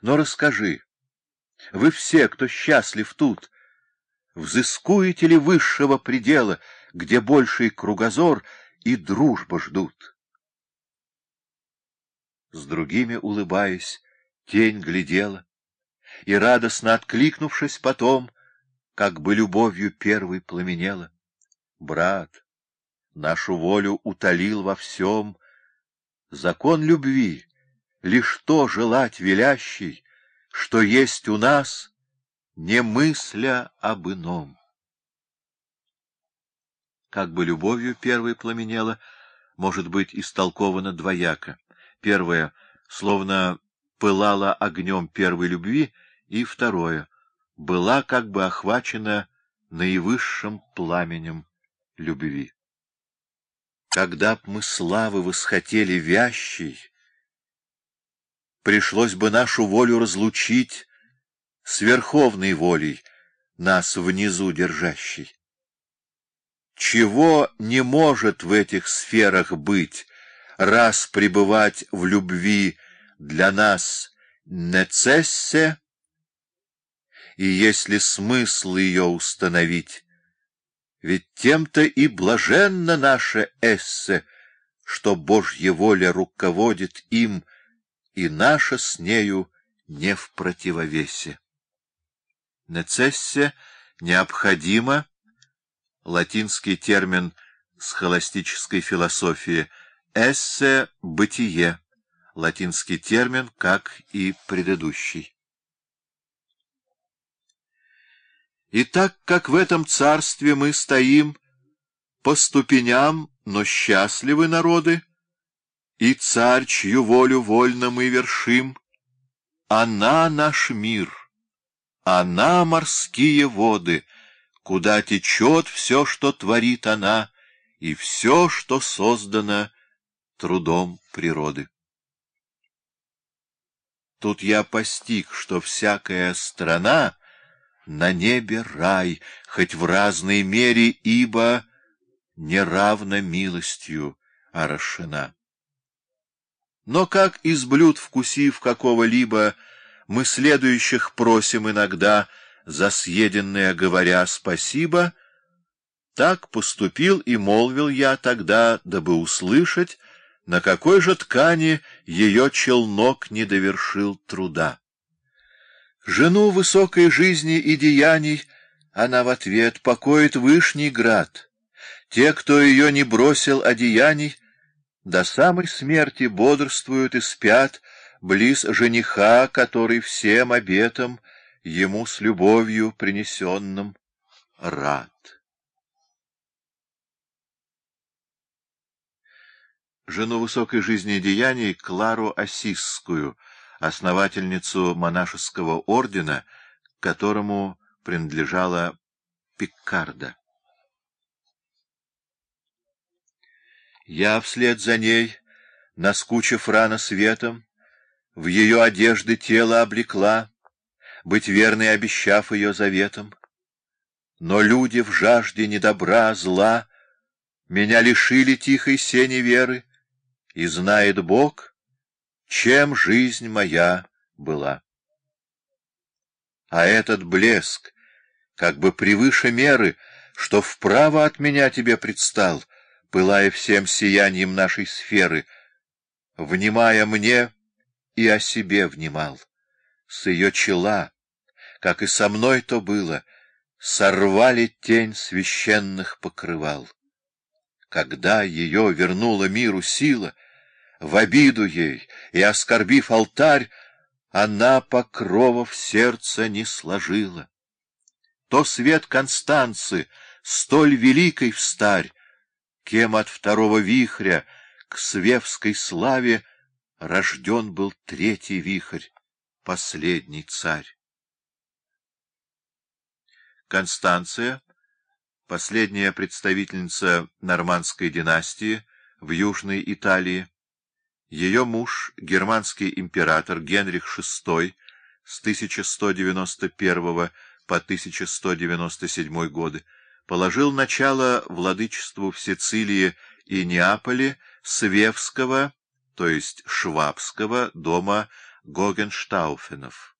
Но расскажи, вы все, кто счастлив тут, взыскуете ли высшего предела, где больший кругозор и дружба ждут? С другими, улыбаясь, тень глядела, и, радостно откликнувшись потом, как бы любовью первой пламенела. Брат, нашу волю утолил во всем закон любви, лишь то желать велящий, что есть у нас, не мысля об ином. Как бы любовью первой пламенела, может быть истолковано двояко. Первое, словно пылала огнем первой любви, и второе, была как бы охвачена наивысшим пламенем любви. Когда б мы славы восхотели вящей, пришлось бы нашу волю разлучить с верховной волей, нас внизу держащей. Чего не может в этих сферах быть, раз пребывать в любви для нас нецессе, и если смысл ее установить, ведь тем-то и блаженно наше эссе, что Божья воля руководит им, и наша с нею не в противовесе. Нецессе необходимо, латинский термин схоластической философии, эссе — бытие, латинский термин, как и предыдущий. И так как в этом царстве мы стоим по ступеням, но счастливы народы, и царь, чью волю вольно мы вершим, она наш мир, она морские воды, куда течет все, что творит она, и все, что создано трудом природы. Тут я постиг, что всякая страна на небе рай, хоть в разной мере, ибо неравно милостью орошена. Но как из блюд вкусив какого-либо, мы следующих просим иногда, за съеденное говоря «спасибо», так поступил и молвил я тогда, дабы услышать, на какой же ткани ее челнок не довершил труда. Жену высокой жизни и деяний она в ответ покоит Вышний град. Те, кто ее не бросил одеяний, до самой смерти бодрствуют и спят близ жениха, который всем обетом ему с любовью принесенным рад. Жену высокой жизни Клару Осисскую, основательницу монашеского ордена, которому принадлежала Пиккарда. Я вслед за ней, наскучив рано светом, в ее одежды тело облекла, быть верной обещав ее заветом. Но люди в жажде недобра, зла, меня лишили тихой сени веры, и знает Бог, чем жизнь моя была. А этот блеск, как бы превыше меры, что вправо от меня тебе предстал — пылая всем сиянием нашей сферы, внимая мне и о себе внимал. С ее чела, как и со мной то было, сорвали тень священных покрывал. Когда ее вернула миру сила, в обиду ей и оскорбив алтарь, она покровов сердца не сложила. То свет Констанцы, столь великой встарь, кем от второго вихря к свевской славе рожден был третий вихрь, последний царь. Констанция, последняя представительница нормандской династии в Южной Италии, ее муж, германский император Генрих VI с 1191 по 1197 годы, положил начало владычеству в Сицилии и Неаполе Свевского, то есть Швабского, дома Гогенштауфенов.